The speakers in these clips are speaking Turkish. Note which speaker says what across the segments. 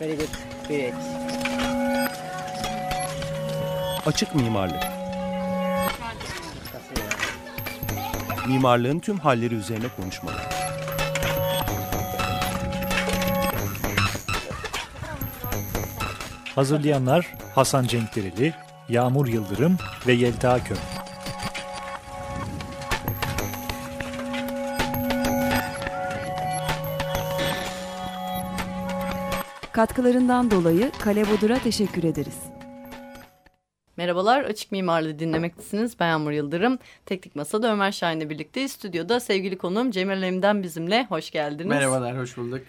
Speaker 1: Very good. Great.
Speaker 2: Açık mimarlık. Mimarlığın tüm halleri üzerine konuşmalar.
Speaker 3: Hazırlayanlar Hasan Cenkdereli, Yağmur Yıldırım ve Yelta Köm.
Speaker 4: Katkılarından dolayı Kale Bodur'a teşekkür ederiz.
Speaker 5: Merhabalar, Açık Mimarlığı dinlemektesiniz. Ben Yağmur Yıldırım. Teknik Masa'da Ömer Şahin'le birlikte stüdyoda sevgili konuğum Cemil Em'den bizimle. Hoş geldiniz.
Speaker 6: Merhabalar, hoş bulduk.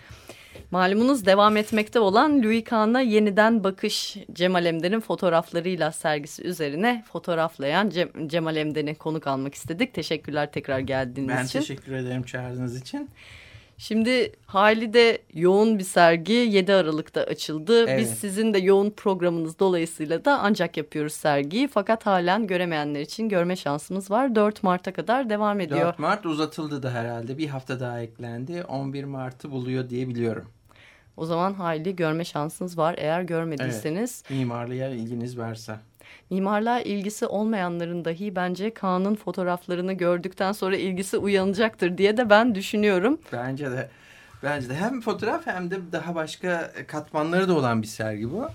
Speaker 5: Malumunuz devam etmekte olan Louis Kahn'a yeniden bakış Cemal Emden'in fotoğraflarıyla sergisi üzerine fotoğraflayan Cem Cemal Emden'i konuk almak istedik. Teşekkürler tekrar geldiğiniz
Speaker 6: ben
Speaker 5: için.
Speaker 6: Ben teşekkür ederim çağırdığınız için.
Speaker 5: Şimdi hali de yoğun bir sergi 7 Aralık'ta açıldı.
Speaker 6: Evet.
Speaker 5: Biz sizin de yoğun programınız dolayısıyla da ancak yapıyoruz sergiyi. Fakat halen göremeyenler için görme şansımız var. 4 Mart'a kadar devam ediyor.
Speaker 6: 4 Mart uzatıldı da herhalde. Bir hafta daha eklendi. 11 Mart'ı buluyor diye biliyorum.
Speaker 5: O zaman hayli görme şansınız var eğer görmediyseniz.
Speaker 6: Evet, mimarlığa ilginiz varsa.
Speaker 5: Mimarlığa ilgisi olmayanların dahi bence Kaan'ın fotoğraflarını gördükten sonra ilgisi uyanacaktır diye de ben düşünüyorum.
Speaker 6: Bence de. Bence de hem fotoğraf hem de daha başka katmanları da olan bir sergi bu.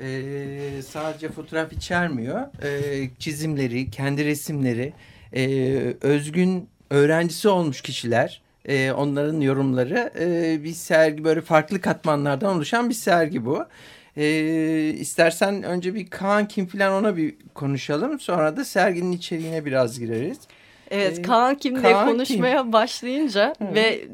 Speaker 6: Ee, sadece fotoğraf içermiyor. Ee, çizimleri, kendi resimleri, e, özgün öğrencisi olmuş kişiler, e, onların yorumları e, bir sergi böyle farklı katmanlardan oluşan bir sergi bu. E, istersen önce bir Kaan kim filan ona bir konuşalım. Sonra da serginin içeriğine biraz gireriz.
Speaker 5: Evet ee, Kaan kim diye konuşmaya kim? başlayınca Hı. ve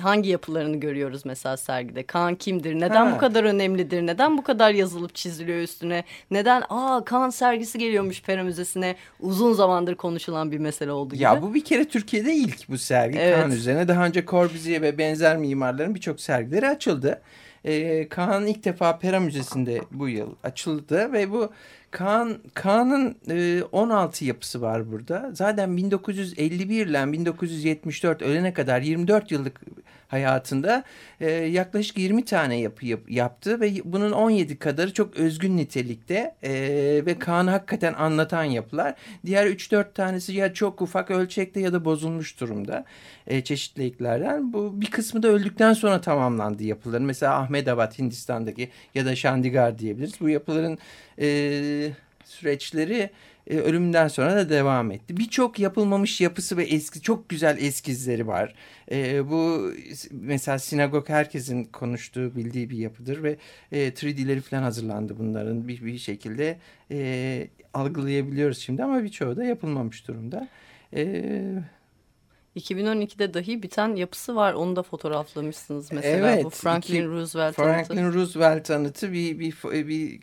Speaker 5: hangi yapılarını görüyoruz mesela sergide? Kaan kimdir? Neden ha. bu kadar önemlidir? Neden bu kadar yazılıp çiziliyor üstüne? Neden aa Kaan sergisi geliyormuş Pera Müzesi'ne uzun zamandır konuşulan bir mesele oldu gibi.
Speaker 6: Ya bu bir kere Türkiye'de ilk bu sergi evet. Kaan üzerine. Daha önce Corbusier ve benzer mimarların birçok sergileri açıldı. Ee, Kaan ilk defa Pera Müzesi'nde bu yıl açıldı ve bu Kaan Kaan'ın e, 16 yapısı var burada. Zaten 1951 ile 1974 ölene kadar 24 yıllık hayatında e, yaklaşık 20 tane yapı yap, yaptı ve bunun 17 kadarı çok özgün nitelikte e, ve Kaan'ı hakikaten anlatan yapılar. Diğer 3-4 tanesi ya çok ufak ölçekte ya da bozulmuş durumda e, çeşitli eklerden. Bu bir kısmı da öldükten sonra tamamlandı yapıların. Mesela Ahmedabad Hindistan'daki ya da Chandigarh diyebiliriz. Bu yapıların e, süreçleri e, ölümünden sonra da devam etti. Birçok yapılmamış yapısı ve eski çok güzel eskizleri var. E, bu mesela sinagog herkesin konuştuğu bildiği bir yapıdır ve e, 3D'leri falan hazırlandı bunların bir, bir şekilde e, algılayabiliyoruz şimdi ama birçoğu da yapılmamış durumda. Evet.
Speaker 5: 2012'de dahi biten yapısı var. Onu da fotoğraflamışsınız mesela.
Speaker 6: Evet,
Speaker 5: bu Franklin
Speaker 6: iki,
Speaker 5: Roosevelt
Speaker 6: Franklin anıtı. Roosevelt anıtı bir bir bir,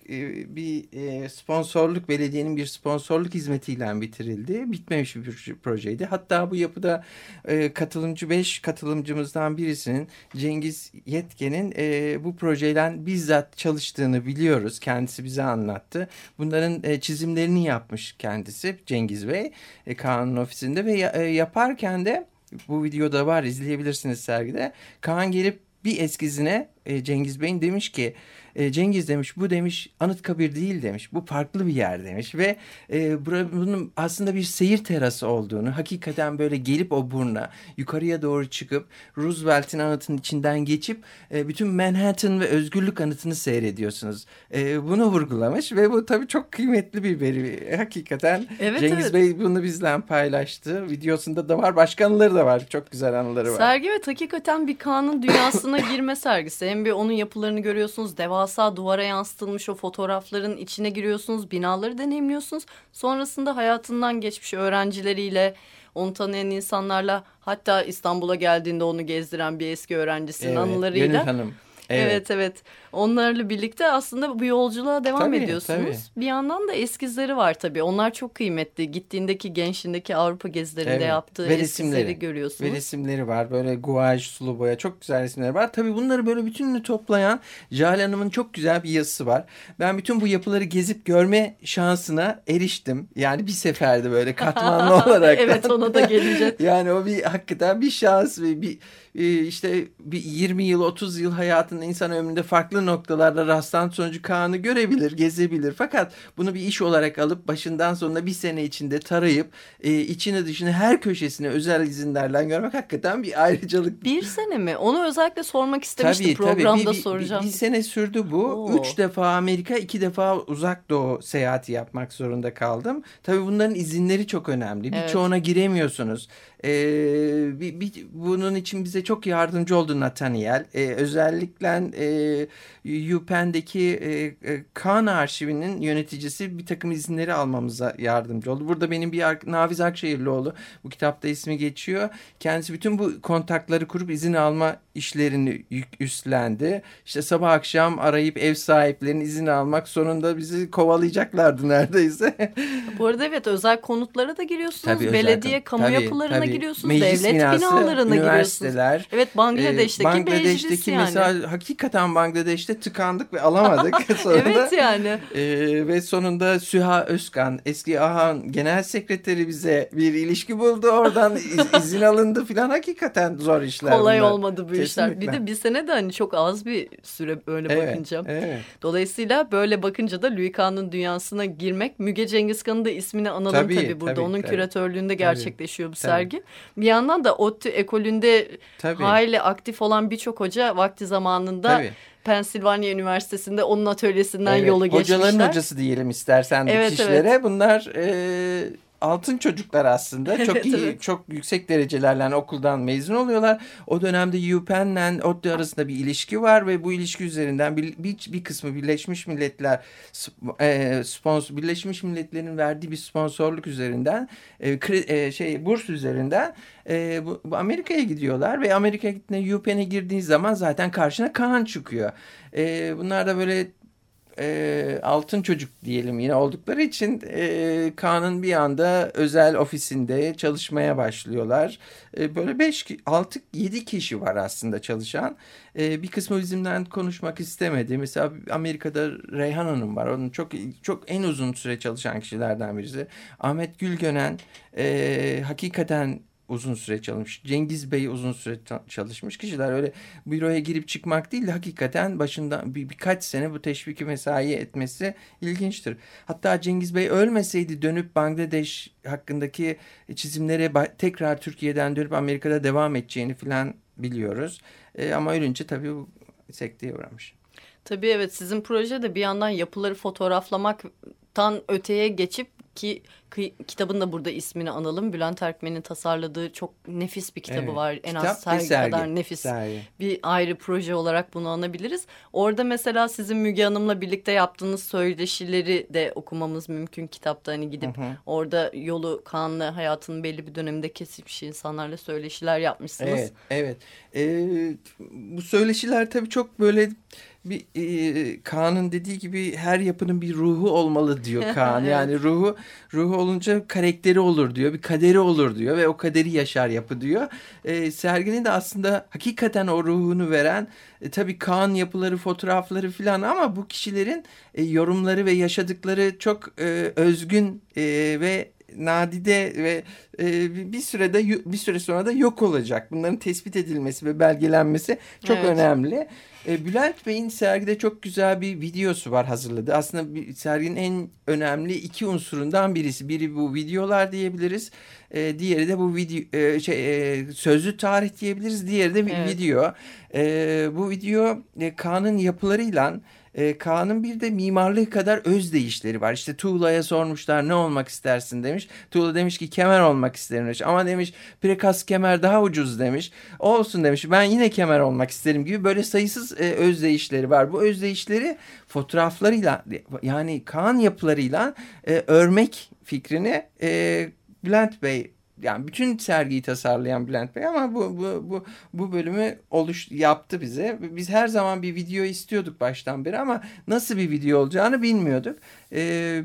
Speaker 6: bir, e, sponsorluk belediyenin bir sponsorluk hizmetiyle bitirildi. Bitmemiş bir projeydi. Hatta bu yapıda e, katılımcı beş katılımcımızdan birisinin Cengiz Yetken'in e, bu projeyle bizzat çalıştığını biliyoruz. Kendisi bize anlattı. Bunların çizimlerini yapmış kendisi Cengiz Bey Kaan'ın ofisinde ve yaparken de bu videoda var izleyebilirsiniz sergide. Kaan gelip bir eskizine e, Cengiz Bey'in demiş ki e, Cengiz demiş bu demiş Anıtkabir değil demiş. Bu farklı bir yer demiş ve e, bunun aslında bir seyir terası olduğunu hakikaten böyle gelip o burna yukarıya doğru çıkıp Roosevelt'in anıtının içinden geçip e, bütün Manhattan ve özgürlük anıtını seyrediyorsunuz. E, bunu vurgulamış ve bu tabii çok kıymetli bir veri. Hakikaten evet, Cengiz evet. Bey bunu bizden paylaştı. Videosunda da var. Başka anıları da var. Çok güzel anıları var.
Speaker 5: Sergi evet hakikaten bir Kaan'ın dünyasına girme sergisi. Hem bir onun yapılarını görüyorsunuz. Devasa duvara yansıtılmış o fotoğrafların içine giriyorsunuz. Binaları deneyimliyorsunuz. Sonrasında hayatından geçmiş öğrencileriyle onu tanıyan insanlarla hatta İstanbul'a geldiğinde onu gezdiren bir eski öğrencisinin evet, anılarıyla.
Speaker 6: Gönül Hanım.
Speaker 5: Evet. evet evet. Onlarla birlikte aslında bu yolculuğa devam tabii, ediyorsunuz. Tabii. Bir yandan da eskizleri var tabii. Onlar çok kıymetli. Gittiğindeki gençliğindeki Avrupa gezilerinde evet. yaptığı Ve eskizleri görüyorsunuz.
Speaker 6: Ve resimleri var. Böyle guaj, sulu boya çok güzel resimleri var. Tabii bunları böyle bütününü toplayan Jale Hanım'ın çok güzel bir yazısı var. Ben bütün bu yapıları gezip görme şansına eriştim. Yani bir seferde böyle katmanlı olarak.
Speaker 5: evet ona da geleceğiz.
Speaker 6: yani o bir hakikaten bir şans ve bir e, işte bir 20 yıl 30 yıl hayatın insan ömründe farklı noktalarda rastlantı sonucu Kaan'ı görebilir, gezebilir. Fakat bunu bir iş olarak alıp başından sonuna bir sene içinde tarayıp e, içini dışını her köşesine özel izinlerle görmek hakikaten bir ayrıcalık.
Speaker 5: Bir sene mi? Onu özellikle sormak istemiştim
Speaker 6: tabii,
Speaker 5: programda
Speaker 6: tabii. Bir,
Speaker 5: soracağım.
Speaker 6: Bir, bir sene sürdü bu.
Speaker 5: Oo.
Speaker 6: Üç defa Amerika, iki defa uzak doğu seyahati yapmak zorunda kaldım. Tabii bunların izinleri çok önemli.
Speaker 5: Evet.
Speaker 6: Birçoğuna giremiyorsunuz. Ee, bir, bir, bunun için bize çok yardımcı oldu Nathaniel. Ee, özellikle e, UPenn'deki e, e, Kaan arşivinin yöneticisi bir takım izinleri almamıza yardımcı oldu. Burada benim bir Naviz Akşehirlioğlu bu kitapta ismi geçiyor. Kendisi bütün bu kontakları kurup izin alma işlerini yük, üstlendi. İşte sabah akşam arayıp ev sahiplerinin izin almak sonunda bizi kovalayacaklardı neredeyse.
Speaker 5: Bu arada evet özel konutlara da giriyorsunuz.
Speaker 6: Tabii, özel
Speaker 5: Belediye
Speaker 6: konut.
Speaker 5: kamu
Speaker 6: Tabii,
Speaker 5: yapılarına
Speaker 6: tabii.
Speaker 5: giriyorsunuz.
Speaker 6: Meclis
Speaker 5: devlet
Speaker 6: binası,
Speaker 5: binalarına giriyorsunuz.
Speaker 6: üniversiteler.
Speaker 5: Evet Bangladeş'teki,
Speaker 6: Ee, Bangladeş'teki
Speaker 5: meclis yani.
Speaker 6: mesela hakikaten Bangladeş'te tıkandık ve alamadık sonunda.
Speaker 5: evet yani.
Speaker 6: Ee, ve sonunda Süha Özkan eski AHAN genel sekreteri bize bir ilişki buldu. Oradan iz- izin alındı filan. Hakikaten zor işler
Speaker 5: Kolay
Speaker 6: bunlar.
Speaker 5: olmadı bu işler. Bir
Speaker 6: Kesinlikle.
Speaker 5: de bir sene de hani çok az bir süre böyle
Speaker 6: Evet,
Speaker 5: bakınca.
Speaker 6: evet.
Speaker 5: Dolayısıyla böyle bakınca da Louis Kahn'ın dünyasına girmek Müge Cengizkan'ın da ismini analım tabii,
Speaker 6: Tabii,
Speaker 5: burada.
Speaker 6: tabii,
Speaker 5: Onun
Speaker 6: tabii.
Speaker 5: küratörlüğünde gerçekleşiyor bu
Speaker 6: tabii.
Speaker 5: sergi. Bir yandan da ODTÜ ekolünde
Speaker 6: Tabii.
Speaker 5: hayli aktif olan birçok hoca vakti zamanında
Speaker 6: Tabii.
Speaker 5: Pensilvanya Üniversitesi'nde onun atölyesinden
Speaker 6: Evet,
Speaker 5: yolu geçmişler.
Speaker 6: Hocaların hocası diyelim istersen bu
Speaker 5: Evet,
Speaker 6: kişilere. Bunlar e, altın çocuklar aslında. Çok
Speaker 5: Evet,
Speaker 6: iyi,
Speaker 5: evet.
Speaker 6: çok yüksek derecelerle okuldan mezun oluyorlar. O dönemde UPenn'le ODTÜ arasında bir ilişki var ve bu ilişki üzerinden bir, bir, bir kısmı Birleşmiş Milletler e, sponsor Birleşmiş Milletler'in verdiği bir sponsorluk üzerinden e, kre- e, şey burs üzerinden e, bu, bu Amerika'ya gidiyorlar ve Amerika'ya gittiğinde UPenn'e girdiğin zaman zaten karşına Kaan çıkıyor. E, bunlar da böyle e, altın çocuk diyelim yine oldukları için e, Kaan'ın bir anda özel ofisinde çalışmaya başlıyorlar. E, böyle 5 6 7 kişi var aslında çalışan. E, bir kısmı bizimle konuşmak istemedi. Mesela Amerika'da Reyhan Hanım var. Onun çok çok en uzun süre çalışan kişilerden birisi. Ahmet Gülgönen e, hakikaten uzun süre çalışmış. Cengiz Bey uzun süre çalışmış kişiler. Öyle büroya girip çıkmak değil de hakikaten başından bir, birkaç sene bu teşviki mesai etmesi ilginçtir. Hatta Cengiz Bey ölmeseydi dönüp Bangladeş hakkındaki çizimlere tekrar Türkiye'den dönüp Amerika'da devam edeceğini falan biliyoruz. E, ama ölünce tabii bu sekteye uğramış.
Speaker 5: Tabii evet sizin projede bir yandan yapıları fotoğraflamaktan öteye geçip ki ki- kitabın da burada ismini analım. Bülent Erkmen'in tasarladığı çok nefis bir kitabı
Speaker 6: Evet.
Speaker 5: var. En
Speaker 6: Kitap
Speaker 5: az sergi
Speaker 6: sergi.
Speaker 5: kadar nefis.
Speaker 6: Sergi.
Speaker 5: Bir ayrı proje olarak bunu anabiliriz. Orada mesela sizin Müge Hanım'la birlikte yaptığınız söyleşileri de okumamız mümkün kitapta. Hani gidip
Speaker 6: Hı hı.
Speaker 5: orada yolu kanlı hayatının belli bir döneminde kesmiş insanlarla söyleşiler yapmışsınız.
Speaker 6: Evet, evet. Ee, bu söyleşiler tabii çok böyle bir e, Kaan'ın dediği gibi her yapının bir ruhu olmalı diyor Kaan.
Speaker 5: Evet.
Speaker 6: Yani ruhu ruhu olunca karakteri olur diyor, bir kaderi olur diyor ve o kaderi yaşar yapı diyor. Ee, serginin de aslında hakikaten o ruhunu veren e, tabii Kaan yapıları, fotoğrafları filan ama bu kişilerin e, yorumları ve yaşadıkları çok e, özgün e, ve nadide ve e, bir- sürede bir süre sonra da yok olacak. Bunların tespit edilmesi ve belgelenmesi çok
Speaker 5: Evet.
Speaker 6: önemli. E, Bülent Bey'in sergide çok güzel bir videosu var hazırladı. Aslında bir, serginin en önemli iki unsurundan birisi. Biri bu videolar diyebiliriz. E, diğeri de bu video e, şey e, sözlü tarih diyebiliriz. Diğeri de
Speaker 5: Evet.
Speaker 6: video. E, bu video e, Kaan'ın yapılarıyla e, Kaan'ın bir de mimarlığı kadar özdeyişleri var. İşte Tuğla'ya sormuşlar ne olmak istersin demiş. Tuğla demiş ki kemer olmak isterim demiş. Ama demiş prekas kemer daha ucuz demiş. Olsun demiş ben yine kemer olmak isterim gibi böyle sayısız e, özdeyişleri var. Bu özdeyişleri fotoğraflarıyla yani Kaan yapılarıyla e, örmek fikrini e, Bülent Bey yani bütün sergiyi tasarlayan Bülent Bey ama bu bu bu bu bölümü oluş yaptı bize. Biz her zaman bir video istiyorduk baştan beri ama nasıl bir video olacağını bilmiyorduk. E,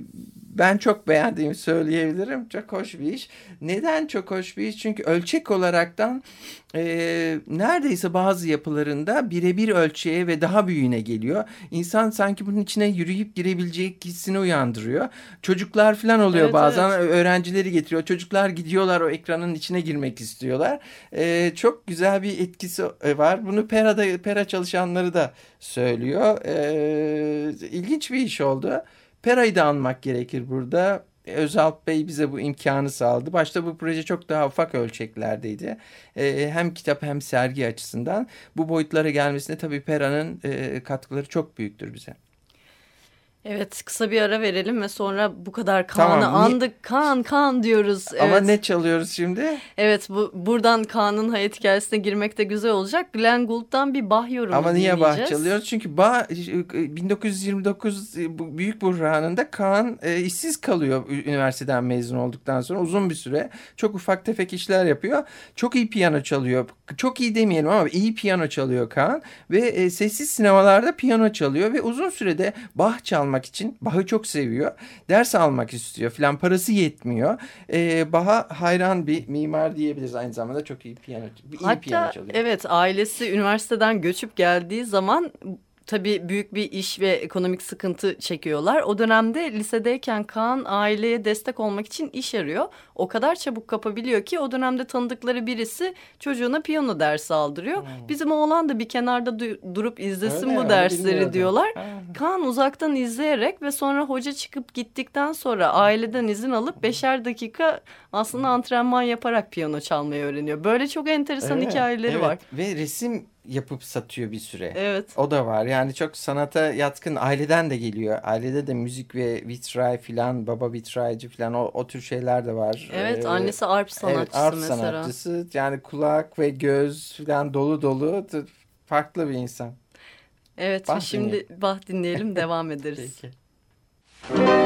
Speaker 6: ben çok beğendiğimi söyleyebilirim. Çok hoş bir iş. Neden çok hoş bir iş? Çünkü ölçek olaraktan e, neredeyse bazı yapılarında birebir ölçeğe ve daha büyüğüne geliyor. İnsan sanki bunun içine yürüyüp girebilecek hissini uyandırıyor. Çocuklar falan oluyor
Speaker 5: Evet,
Speaker 6: bazen.
Speaker 5: evet.
Speaker 6: Öğrencileri getiriyor. Çocuklar gidiyorlar o ekranın içine girmek istiyorlar. E, çok güzel bir etkisi e, var. Bunu Pera'da Pera çalışanları da söylüyor. E, ilginç bir iş oldu. Pera'yı da anmak gerekir burada. Özalp Bey bize bu imkanı sağladı. Başta bu proje çok daha ufak ölçeklerdeydi. Ee, hem kitap hem sergi açısından bu boyutlara gelmesine tabii Pera'nın e, katkıları çok büyüktür bize.
Speaker 5: Evet kısa bir ara verelim ve sonra bu kadar Kaan'ı
Speaker 6: Tamam,
Speaker 5: andık. Kaan Kaan diyoruz. Evet.
Speaker 6: Ama ne çalıyoruz şimdi?
Speaker 5: Evet bu buradan Kaan'ın hayat hikayesine girmek de güzel olacak. Glenn Gould'dan bir bah yorumu
Speaker 6: Ama niye
Speaker 5: dinleyeceğiz.
Speaker 6: çalıyoruz? Çünkü Bach 1929 e, Büyük Burhanı'nda Kaan e, işsiz kalıyor üniversiteden mezun olduktan sonra uzun bir süre. Çok ufak tefek işler yapıyor. Çok iyi piyano çalıyor. Çok iyi demeyelim ama iyi piyano çalıyor Kaan. Ve e, sessiz sinemalarda piyano çalıyor ve uzun sürede Bach çalmak için Bach'ı çok seviyor. Ders almak istiyor filan parası yetmiyor. E, Bach'a hayran bir mimar diyebiliriz aynı zamanda çok iyi piyano, iyi piyano
Speaker 5: Hatta
Speaker 6: çalıyor.
Speaker 5: evet ailesi üniversiteden göçüp geldiği zaman tabii büyük bir iş ve ekonomik sıkıntı çekiyorlar. O dönemde lisedeyken Kaan aileye destek olmak için iş arıyor. O kadar çabuk kapabiliyor ki o dönemde tanıdıkları birisi çocuğuna piyano dersi aldırıyor. Bizim oğlan da bir kenarda du- durup izlesin
Speaker 6: Hmm. Öyle
Speaker 5: bu
Speaker 6: mi?
Speaker 5: dersleri
Speaker 6: Bilmiyordum.
Speaker 5: diyorlar. Kaan uzaktan izleyerek ve sonra hoca çıkıp gittikten sonra aileden izin alıp beşer dakika aslında antrenman yaparak piyano çalmayı öğreniyor. Böyle çok enteresan
Speaker 6: Evet,
Speaker 5: hikayeleri
Speaker 6: evet.
Speaker 5: var.
Speaker 6: Ve resim yapıp satıyor bir süre.
Speaker 5: Evet.
Speaker 6: O da var. Yani çok sanata yatkın aileden de geliyor. Ailede de müzik ve vitray filan, baba vitraycı filan o, o tür şeyler de var.
Speaker 5: Evet
Speaker 6: Ee,
Speaker 5: annesi arp sanatçısı
Speaker 6: evet, art
Speaker 5: mesela.
Speaker 6: sanatçısı. Yani kulak ve göz filan dolu dolu farklı bir insan.
Speaker 5: Evet
Speaker 6: Bah
Speaker 5: şimdi bah dinleyelim devam ederiz.
Speaker 6: Peki.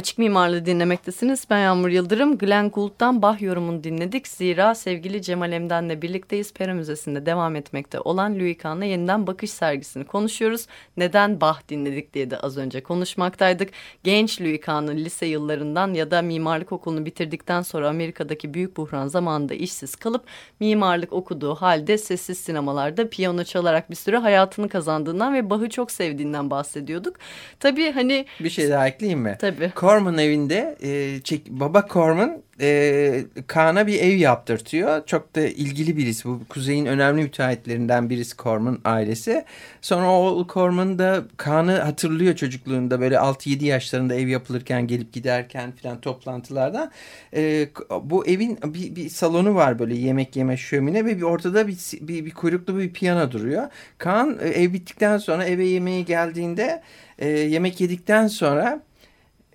Speaker 5: Açık Mimarlığı dinlemektesiniz. Ben Yağmur Yıldırım. Glenn Gould'dan Bah yorumunu dinledik. Zira sevgili Cemal Emden'le birlikteyiz. Pera Müzesi'nde devam etmekte olan Louis Kahn'la yeniden bakış sergisini konuşuyoruz. Neden Bah dinledik diye de az önce konuşmaktaydık. Genç Louis Kahn'ın lise yıllarından ya da mimarlık okulunu bitirdikten sonra Amerika'daki büyük buhran zamanında işsiz kalıp mimarlık okuduğu halde sessiz sinemalarda piyano çalarak bir süre hayatını kazandığından ve Bach'ı çok sevdiğinden bahsediyorduk. Tabii hani...
Speaker 6: Bir şey daha ekleyeyim mi?
Speaker 5: Tabii.
Speaker 6: Corman evinde e, çek, baba Corman e, Kaan'a bir ev yaptırtıyor. Çok da ilgili birisi. Bu kuzeyin önemli müteahhitlerinden birisi Corman ailesi. Sonra oğul Corman da Kaan'ı hatırlıyor çocukluğunda böyle 6-7 yaşlarında ev yapılırken gelip giderken filan toplantılardan. E, bu evin bir, bir salonu var böyle yemek yeme şömine ve bir ortada bir, bir, bir kuyruklu bir piyano duruyor. Kaan e, ev bittikten sonra eve yemeğe geldiğinde e, yemek yedikten sonra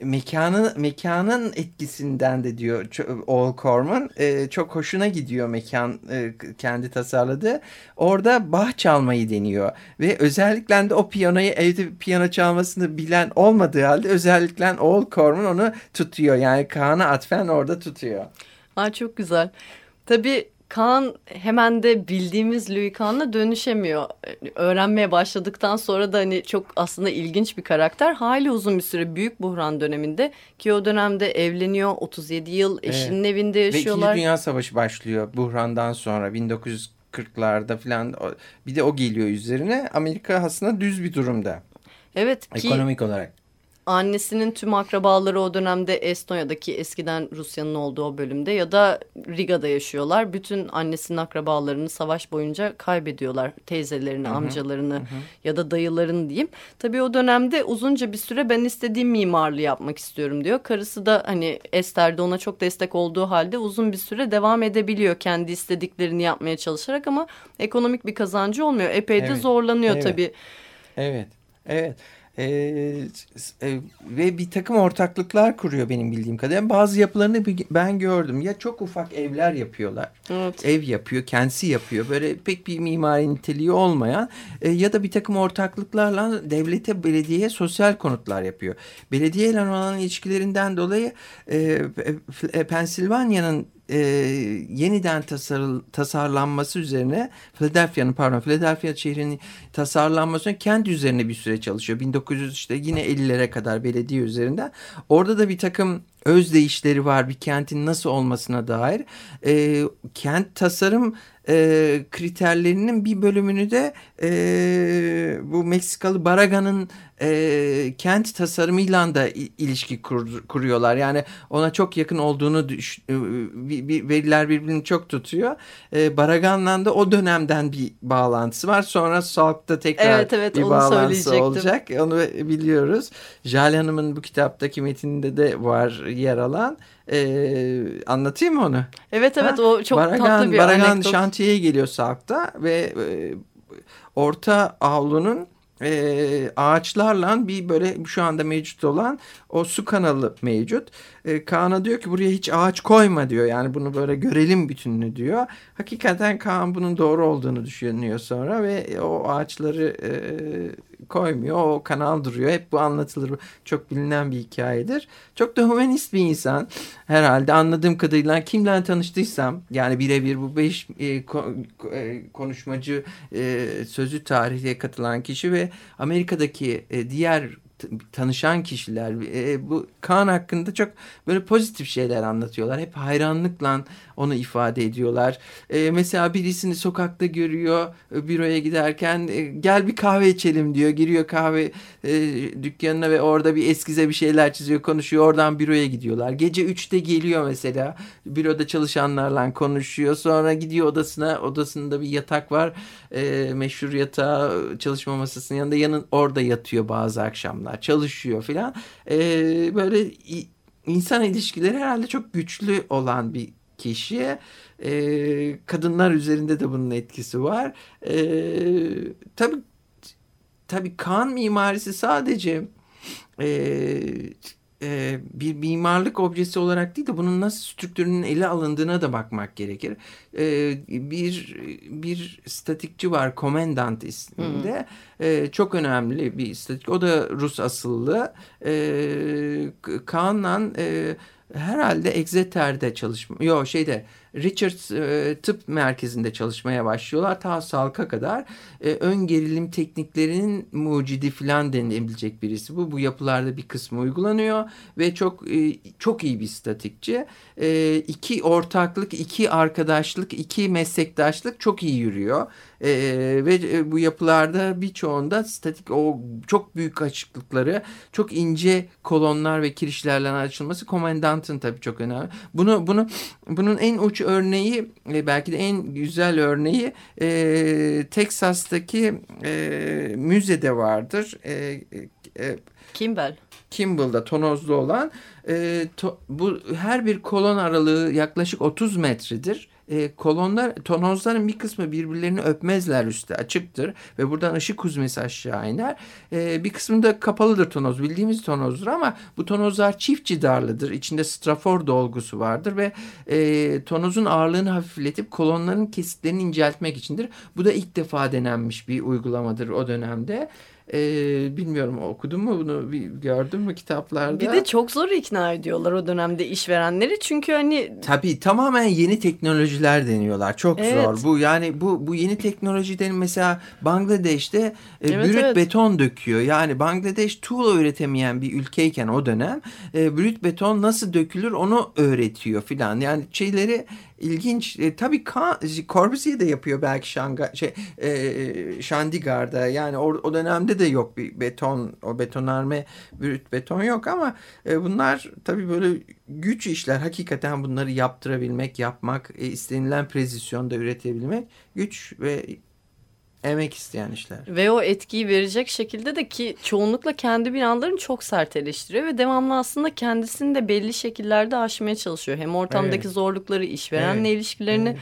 Speaker 6: mekanın mekanın etkisinden de diyor Oğul Corman e, çok hoşuna gidiyor mekan e, kendi tasarladığı. Orada bah çalmayı deniyor ve özellikle de o piyanoyu evde piyano çalmasını bilen olmadığı halde özellikle Oğul Corman onu tutuyor. Yani Kaan'a atfen orada tutuyor.
Speaker 5: Aa, çok güzel. Tabii Kaan hemen de bildiğimiz Louis Kahn'la dönüşemiyor. Öğrenmeye başladıktan sonra da hani çok aslında ilginç bir karakter. Hali uzun bir süre büyük buhran döneminde ki o dönemde evleniyor. 37 yıl eşinin evet. evinde yaşıyorlar.
Speaker 6: Ve İkinci Dünya Savaşı başlıyor buhrandan sonra 1940'larda falan. Bir de o geliyor üzerine. Amerika aslında düz bir durumda.
Speaker 5: Evet
Speaker 6: ki ekonomik olarak
Speaker 5: annesinin tüm akrabaları o dönemde Estonya'daki eskiden Rusya'nın olduğu bölümde ya da Riga'da yaşıyorlar. Bütün annesinin akrabalarını savaş boyunca kaybediyorlar. Teyzelerini, hı hı. amcalarını hı hı. ya da dayılarını diyeyim. Tabii o dönemde uzunca bir süre ben istediğim mimarlığı yapmak istiyorum diyor. Karısı da hani Esther de ona çok destek olduğu halde uzun bir süre devam edebiliyor kendi istediklerini yapmaya çalışarak ama ekonomik bir kazancı olmuyor. Epey de zorlanıyor
Speaker 6: evet.
Speaker 5: tabii.
Speaker 6: Evet. Evet. Ee, e, ve bir takım ortaklıklar kuruyor benim bildiğim kadarıyla. Bazı yapılarını ben gördüm. Ya çok ufak evler yapıyorlar.
Speaker 5: Evet.
Speaker 6: Ev yapıyor, kendisi yapıyor. Böyle pek bir mimari niteliği olmayan e, ya da bir takım ortaklıklarla devlete, belediyeye sosyal konutlar yapıyor. Belediyeyle olan ilişkilerinden dolayı e, e, Pensilvanya'nın e, yeniden tasar, tasarlanması üzerine Philadelphia'nın pardon Philadelphia şehrinin tasarlanması üzerine kent üzerine bir süre çalışıyor. 1900 işte yine 50'lere kadar belediye üzerinden. Orada da bir takım özdeyişleri var bir kentin nasıl olmasına dair. E, kent tasarım e, kriterlerinin bir bölümünü de e, bu Meksikalı Baraga'nın e, kent tasarımıyla da ilişki kur, kuruyorlar. Yani ona çok yakın olduğunu düş, e, bir, bir, veriler birbirini çok tutuyor. E, Baragan'la da o dönemden bir bağlantısı var. Sonra Salk'ta tekrar
Speaker 5: evet, evet,
Speaker 6: bir bağlantısı olacak. Onu biliyoruz. Jale Hanım'ın bu kitaptaki metninde de var yer alan. Ee, anlatayım mı onu?
Speaker 5: Evet evet ha? o çok Baragan, tatlı bir
Speaker 6: Baragan
Speaker 5: anekdot.
Speaker 6: şantiyeye geliyor Sarp'ta ve e, orta avlunun e, ağaçlarla bir böyle şu anda mevcut olan o su kanalı mevcut. E, Kaan'a diyor ki buraya hiç ağaç koyma diyor. Yani bunu böyle görelim bütününü diyor. Hakikaten Kaan bunun doğru olduğunu düşünüyor sonra ve o ağaçları e, koymuyor. O kanal duruyor. Hep bu anlatılır. Çok bilinen bir hikayedir. Çok da humanist bir insan. Herhalde anladığım kadarıyla kimle tanıştıysam yani birebir bu beş e, e, konuşmacı e, sözü tarihe katılan kişi ve Amerika'daki e, diğer tanışan kişiler e, bu Kaan hakkında çok böyle pozitif şeyler anlatıyorlar. Hep hayranlıkla onu ifade ediyorlar. E, mesela birisini sokakta görüyor e, büroya giderken e, gel bir kahve içelim diyor. Giriyor kahve e, dükkanına ve orada bir eskize bir şeyler çiziyor konuşuyor. Oradan büroya gidiyorlar. Gece üçte geliyor mesela büroda çalışanlarla konuşuyor. Sonra gidiyor odasına odasında bir yatak var. E, meşhur yatağı çalışma masasının yanında yanın orada yatıyor bazı akşamlar. Çalışıyor filan. E, böyle insan ilişkileri herhalde çok güçlü olan bir kişiye e, kadınlar üzerinde de bunun etkisi var. E, tabii tabii kan mimarisi sadece e, e, bir mimarlık objesi olarak değil de bunun nasıl strüktürünün ele alındığına da bakmak gerekir. E, bir bir statikçi var Komendant isminde. E, çok önemli bir statik. O da Rus asıllı. E, Kaan'la e, herhalde Exeter'de çalışma. Yok şeyde Richards e, Tıp Merkezi'nde çalışmaya başlıyorlar. Ta Salk'a kadar e, ön gerilim tekniklerinin mucidi falan denilebilecek birisi bu. Bu yapılarda bir kısmı uygulanıyor ve çok e, çok iyi bir statikçi. E, iki ortaklık, iki arkadaşlık, iki meslektaşlık çok iyi yürüyor. E, ve bu yapılarda birçoğunda statik o çok büyük açıklıkları, çok ince kolonlar ve kirişlerle açılması komendantın tabii çok önemli. Bunu bunu bunun en uç örneği e, belki de en güzel örneği e, Texas'taki e, müzede vardır. E,
Speaker 5: e, Kimball.
Speaker 6: Kimball'da tonozlu olan e, to, bu her bir kolon aralığı yaklaşık 30 metredir e, kolonlar tonozların bir kısmı birbirlerini öpmezler üstte açıktır ve buradan ışık huzmesi aşağı iner. E, bir kısmında kapalıdır tonoz bildiğimiz tonozdur ama bu tonozlar çift cidarlıdır. İçinde strafor dolgusu vardır ve e, tonozun ağırlığını hafifletip kolonların kesitlerini inceltmek içindir. Bu da ilk defa denenmiş bir uygulamadır o dönemde. Ee, bilmiyorum okudun mu bunu bir gördün mü kitaplarda?
Speaker 5: Bir de çok zor ikna ediyorlar o dönemde işverenleri çünkü hani
Speaker 6: tabii tamamen yeni teknolojiler deniyorlar. Çok evet. zor. Bu yani bu bu yeni teknolojiden mesela Bangladeş'te e, evet, brüt evet. beton döküyor. Yani Bangladeş tuğla üretemeyen bir ülkeyken o dönem e, brüt beton nasıl dökülür onu öğretiyor filan. Yani şeyleri ilginç. E, tabii Corbusier de yapıyor belki Şanga, şey, e, Şandigar'da. Yani o, o dönemde de yok bir beton, o betonarme, brüt beton yok ama e, bunlar tabii böyle güç işler. Hakikaten bunları yaptırabilmek, yapmak, e, istenilen prezisyonda üretebilmek güç ve emek isteyen işler.
Speaker 5: Ve o etkiyi verecek şekilde de ki çoğunlukla kendi binalarını çok sert eleştiriyor ve devamlı aslında kendisini de belli şekillerde aşmaya çalışıyor. Hem ortamdaki evet. zorlukları, işverenle evet. ilişkilerini evet.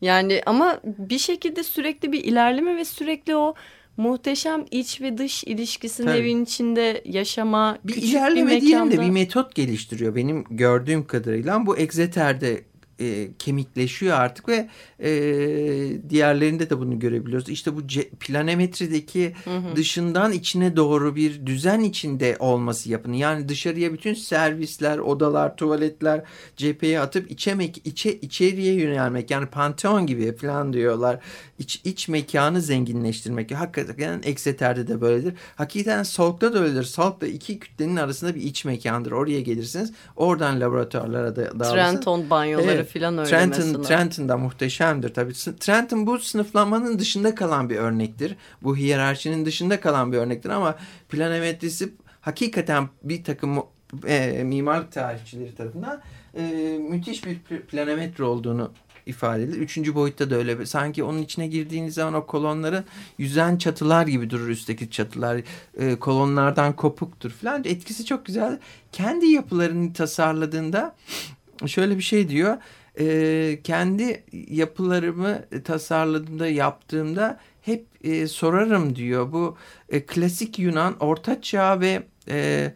Speaker 5: yani ama bir şekilde sürekli bir ilerleme ve sürekli o muhteşem iç ve dış ilişkisinin Tabii. evin içinde yaşama
Speaker 6: bir ilerleme bir diyelim de bir metot geliştiriyor benim gördüğüm kadarıyla bu Exeter'de e, kemikleşiyor artık ve e, diğerlerinde de bunu görebiliyoruz. İşte bu planemetrideki hı hı. dışından içine doğru bir düzen içinde olması yapının. Yani dışarıya bütün servisler, odalar, tuvaletler cepheye atıp içemek, içe, içeriye yönelmek. Yani panteon gibi falan diyorlar. İç, iç mekanı zenginleştirmek. Hakikaten Exeter'de de böyledir. Hakikaten Salk'ta da öyledir. Salk da iki kütlenin arasında bir iç mekandır. Oraya gelirsiniz. Oradan laboratuvarlara da dağılırsınız.
Speaker 5: Trenton banyoları evet. Falan öyle
Speaker 6: Trenton,
Speaker 5: mesela.
Speaker 6: Trenton'da muhteşemdir tabii. Trenton bu sınıflamanın dışında kalan bir örnektir. Bu hiyerarşinin dışında kalan bir örnektir ama planimetrisi hakikaten bir takım e, mimarlık tarihçileri tarafından e, müthiş bir planimetre olduğunu ifade edilir. Üçüncü boyutta da öyle. Sanki onun içine girdiğiniz zaman o kolonların yüzen çatılar gibi durur üstteki çatılar. E, kolonlardan kopuktur falan. Etkisi çok güzel. Kendi yapılarını tasarladığında şöyle bir şey diyor. E, kendi yapılarımı tasarladığımda yaptığımda hep e, sorarım diyor. Bu e, klasik Yunan, Orta Çağ ve e,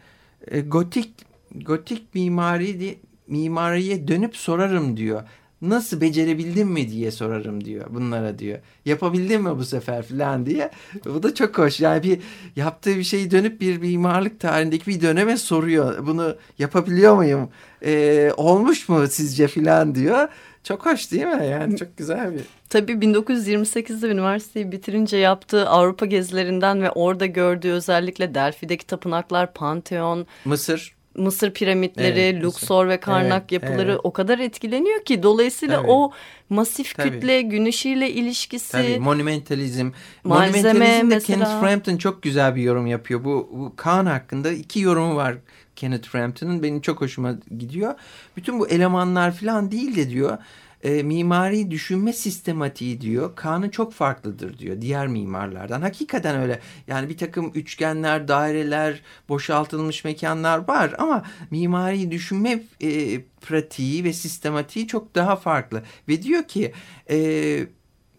Speaker 6: e, gotik gotik mimari mimariye dönüp sorarım diyor nasıl becerebildim mi diye sorarım diyor bunlara diyor. Yapabildim mi bu sefer falan diye. Bu da çok hoş. Yani bir yaptığı bir şeyi dönüp bir mimarlık tarihindeki bir döneme soruyor. Bunu yapabiliyor muyum? Ee, olmuş mu sizce falan diyor. Çok hoş değil mi? Yani çok güzel bir...
Speaker 5: Tabii 1928'de üniversiteyi bitirince yaptığı Avrupa gezilerinden ve orada gördüğü özellikle Delfi'deki tapınaklar, Pantheon,
Speaker 6: Mısır,
Speaker 5: Mısır piramitleri, evet, Luxor ve Karnak evet, yapıları evet. o kadar etkileniyor ki dolayısıyla Tabii. o masif Tabii. kütle, gün ışığıyla ilişkisi,
Speaker 6: Tabii, monumentalizm. Monumentalizm de Kenneth Frampton çok güzel bir yorum yapıyor. Bu, bu Kaan hakkında iki yorumu var Kenneth Frampton'ın. Benim çok hoşuma gidiyor. Bütün bu elemanlar falan değil de diyor e, mimari düşünme sistematiği diyor Kaan'ı çok farklıdır diyor diğer mimarlardan. Hakikaten öyle yani bir takım üçgenler, daireler, boşaltılmış mekanlar var ama mimari düşünme e, pratiği ve sistematiği çok daha farklı. Ve diyor ki e,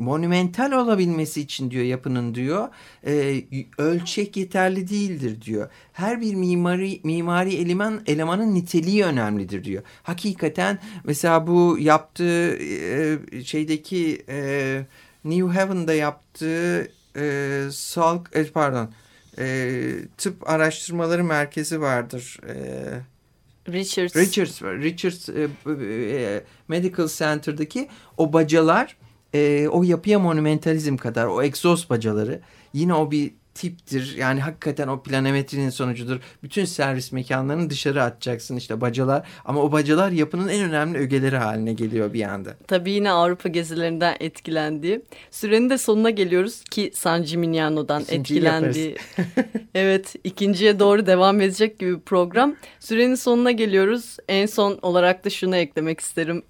Speaker 6: monumental olabilmesi için diyor yapının diyor e, ölçek yeterli değildir diyor. Her bir mimari mimari eleman elemanın niteliği önemlidir diyor. Hakikaten mesela bu yaptığı e, şeydeki e, New Haven'da yaptığı e, salk e, pardon e, tıp araştırmaları merkezi vardır. E,
Speaker 5: Richards.
Speaker 6: Richards. Richards e, e, Medical Center'daki o bacalar e, o yapıya monumentalizm kadar o egzoz bacaları yine o bir tiptir. Yani hakikaten o planometrinin sonucudur. Bütün servis mekanlarını dışarı atacaksın işte bacalar. Ama o bacalar yapının en önemli ögeleri haline geliyor bir anda.
Speaker 5: Tabii yine Avrupa gezilerinden etkilendiği. Sürenin de sonuna geliyoruz ki San Gimignano'dan
Speaker 6: İkinciyi
Speaker 5: etkilendiği. evet ikinciye doğru devam edecek gibi program. Sürenin sonuna geliyoruz. En son olarak da şunu eklemek isterim.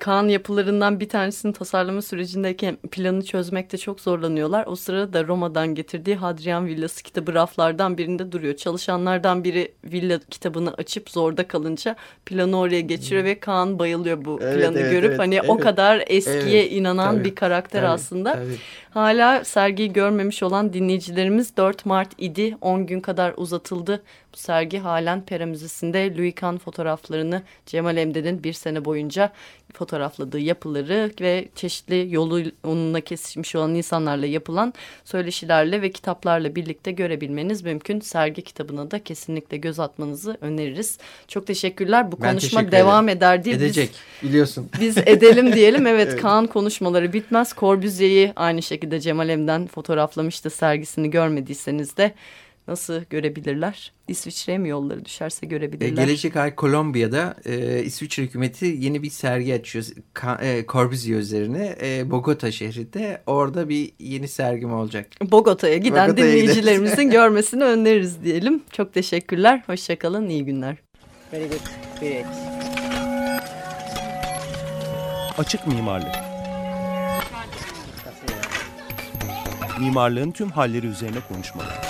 Speaker 5: Kaan yapılarından bir tanesinin tasarlama sürecindeyken planı çözmekte çok zorlanıyorlar. O sırada da Roma'dan getirdiği Hadrian Villası kitabı raflardan birinde duruyor. Çalışanlardan biri villa kitabını açıp zorda kalınca planı oraya geçiriyor ve Kaan bayılıyor bu
Speaker 6: Evet,
Speaker 5: planı
Speaker 6: evet,
Speaker 5: görüp.
Speaker 6: evet,
Speaker 5: hani o
Speaker 6: evet.
Speaker 5: kadar eskiye
Speaker 6: Evet,
Speaker 5: inanan
Speaker 6: tabii,
Speaker 5: bir karakter
Speaker 6: tabii,
Speaker 5: aslında.
Speaker 6: tabii.
Speaker 5: Hala sergiyi görmemiş olan dinleyicilerimiz 4 Mart idi. 10 gün kadar uzatıldı. Bu sergi halen Pera Müzesi'nde Louis Kahn fotoğraflarını Cemal Emde'nin bir sene boyunca fotoğrafladığı yapıları ve çeşitli yolu onunla kesişmiş olan insanlarla yapılan söyleşilerle ve kitaplarla birlikte görebilmeniz mümkün. Sergi kitabına da kesinlikle göz atmanızı öneririz. Çok teşekkürler. Bu
Speaker 6: Ben
Speaker 5: konuşma
Speaker 6: teşekkür
Speaker 5: devam eder diye biz
Speaker 6: Edecek biliyorsun.
Speaker 5: biz edelim diyelim. Evet, Kaan konuşmaları bitmez. Corbusier'i aynı şekilde Cemal Em'den fotoğraflamıştı. Sergisini görmediyseniz de nasıl görebilirler? İsviçre'ye mi yolları düşerse
Speaker 6: E,
Speaker 5: görebilirler?
Speaker 6: Gelecek ay Kolombiya'da e, İsviçre hükümeti yeni bir sergi açıyor. Ka, e, Corbusier üzerine e, Bogota şehrinde. Orada bir yeni sergim olacak.
Speaker 5: Bogota'ya giden
Speaker 6: Bogota'ya
Speaker 5: dinleyicilerimizin görmesini öneririz diyelim. Çok teşekkürler. Hoşçakalın. iyi günler.
Speaker 1: Very good. Great.
Speaker 2: Açık mimarlık. Mimarlığın tüm halleri üzerine konuşmalar.